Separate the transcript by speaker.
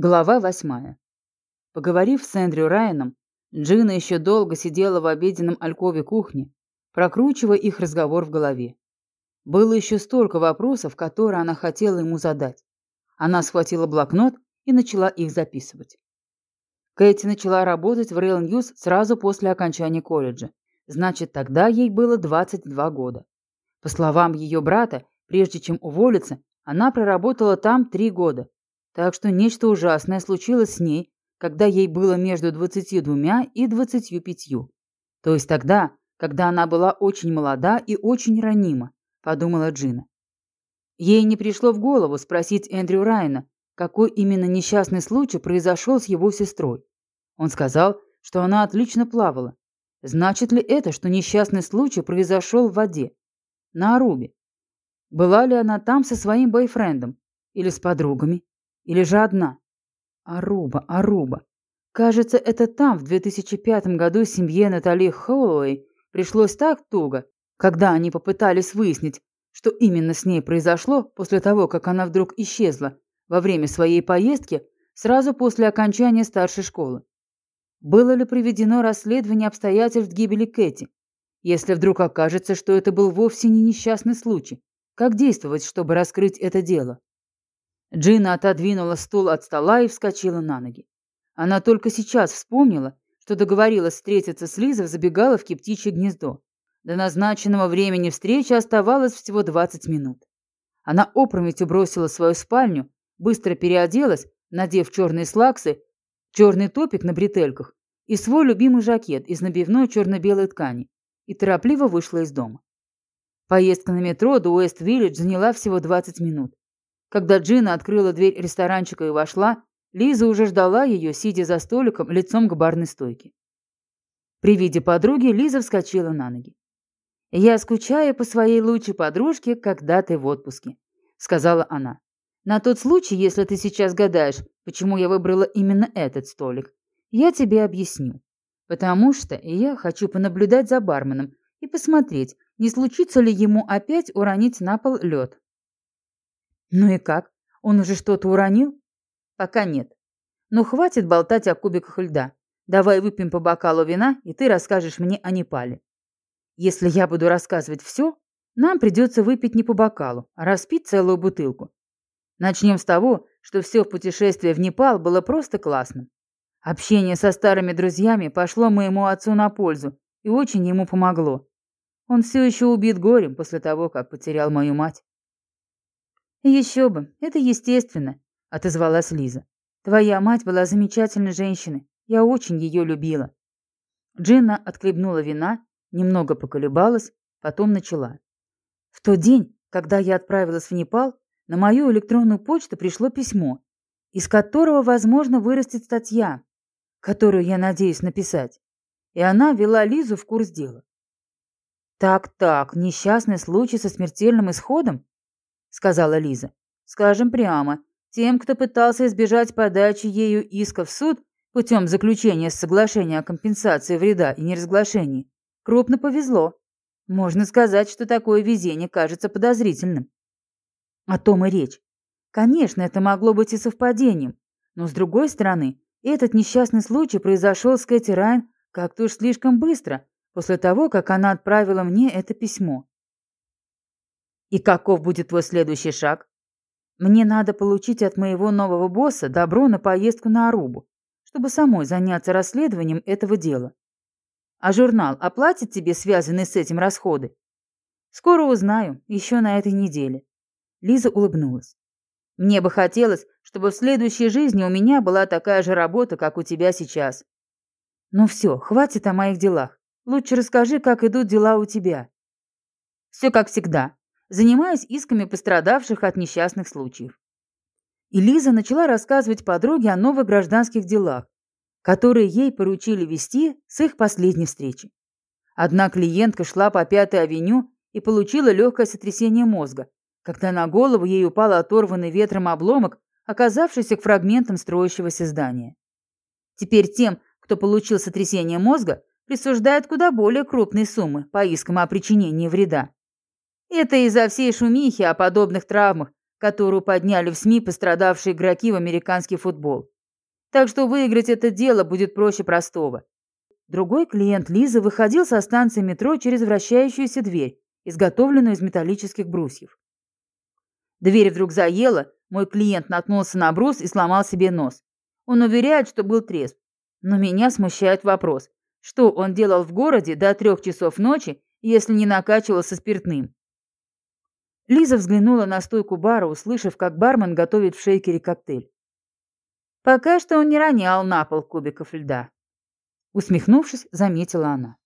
Speaker 1: Глава восьмая. Поговорив с Эндрю Райаном, Джина еще долго сидела в обеденном алькове кухни, прокручивая их разговор в голове. Было еще столько вопросов, которые она хотела ему задать. Она схватила блокнот и начала их записывать. Кэти начала работать в Rail News сразу после окончания колледжа. Значит, тогда ей было 22 года. По словам ее брата, прежде чем уволиться, она проработала там три года, так что нечто ужасное случилось с ней, когда ей было между 22 и 25. То есть тогда, когда она была очень молода и очень ранима, подумала Джина. Ей не пришло в голову спросить Эндрю Райана, какой именно несчастный случай произошел с его сестрой. Он сказал, что она отлично плавала. Значит ли это, что несчастный случай произошел в воде? На Арубе? Была ли она там со своим бойфрендом? Или с подругами? Или же одна? Аруба, Аруба. Кажется, это там в 2005 году семье Натали Холлоуэй пришлось так туго, когда они попытались выяснить, что именно с ней произошло после того, как она вдруг исчезла во время своей поездки сразу после окончания старшей школы. Было ли проведено расследование обстоятельств гибели Кэти? Если вдруг окажется, что это был вовсе не несчастный случай, как действовать, чтобы раскрыть это дело? Джина отодвинула стул от стола и вскочила на ноги. Она только сейчас вспомнила, что договорилась встретиться с Лизой в забегаловке «Птичье гнездо». До назначенного времени встречи оставалось всего 20 минут. Она опрометью бросила свою спальню, быстро переоделась, надев черные слаксы, черный топик на бретельках и свой любимый жакет из набивной черно-белой ткани, и торопливо вышла из дома. Поездка на метро до Уэст-Виллидж заняла всего 20 минут. Когда Джина открыла дверь ресторанчика и вошла, Лиза уже ждала ее, сидя за столиком, лицом к барной стойке. При виде подруги Лиза вскочила на ноги. «Я скучаю по своей лучшей подружке, когда ты в отпуске», — сказала она. «На тот случай, если ты сейчас гадаешь, почему я выбрала именно этот столик, я тебе объясню. Потому что я хочу понаблюдать за барменом и посмотреть, не случится ли ему опять уронить на пол лед. Ну и как? Он уже что-то уронил? Пока нет. Ну хватит болтать о кубиках льда. Давай выпьем по бокалу вина, и ты расскажешь мне о Непале. Если я буду рассказывать все, нам придется выпить не по бокалу, а распить целую бутылку. Начнем с того, что все путешествие в Непал было просто классным. Общение со старыми друзьями пошло моему отцу на пользу и очень ему помогло. Он все еще убит горем после того, как потерял мою мать. «Еще бы, это естественно», — отозвалась Лиза. «Твоя мать была замечательной женщиной. Я очень ее любила». Джинна отхлебнула вина, немного поколебалась, потом начала. «В тот день, когда я отправилась в Непал, на мою электронную почту пришло письмо, из которого, возможно, вырастет статья, которую я надеюсь написать. И она вела Лизу в курс дела. «Так-так, несчастный случай со смертельным исходом?» — сказала Лиза. «Скажем прямо, тем, кто пытался избежать подачи ею иска в суд путем заключения соглашения о компенсации вреда и неразглашении, крупно повезло. Можно сказать, что такое везение кажется подозрительным». О том и речь. Конечно, это могло быть и совпадением, но с другой стороны, этот несчастный случай произошел с Кэти Райан как-то уж слишком быстро, после того, как она отправила мне это письмо. И каков будет твой следующий шаг? Мне надо получить от моего нового босса добро на поездку на Арубу, чтобы самой заняться расследованием этого дела. А журнал оплатит тебе связанные с этим расходы? Скоро узнаю, еще на этой неделе. Лиза улыбнулась. Мне бы хотелось, чтобы в следующей жизни у меня была такая же работа, как у тебя сейчас. Ну все, хватит о моих делах. Лучше расскажи, как идут дела у тебя. Все как всегда занимаясь исками пострадавших от несчастных случаев. И Лиза начала рассказывать подруге о новых гражданских делах, которые ей поручили вести с их последней встречи. Одна клиентка шла по Пятой авеню и получила легкое сотрясение мозга, когда на голову ей упал оторванный ветром обломок, оказавшийся к фрагментам строящегося здания. Теперь тем, кто получил сотрясение мозга, присуждают куда более крупные суммы по искам о причинении вреда. Это из-за всей шумихи о подобных травмах, которую подняли в СМИ пострадавшие игроки в американский футбол. Так что выиграть это дело будет проще простого. Другой клиент Лизы выходил со станции метро через вращающуюся дверь, изготовленную из металлических брусьев. Дверь вдруг заела, мой клиент наткнулся на брус и сломал себе нос. Он уверяет, что был трезв. Но меня смущает вопрос, что он делал в городе до трех часов ночи, если не накачивался спиртным. Лиза взглянула на стойку бара, услышав, как бармен готовит в шейкере коктейль. Пока что он не ронял на пол кубиков льда. Усмехнувшись, заметила она.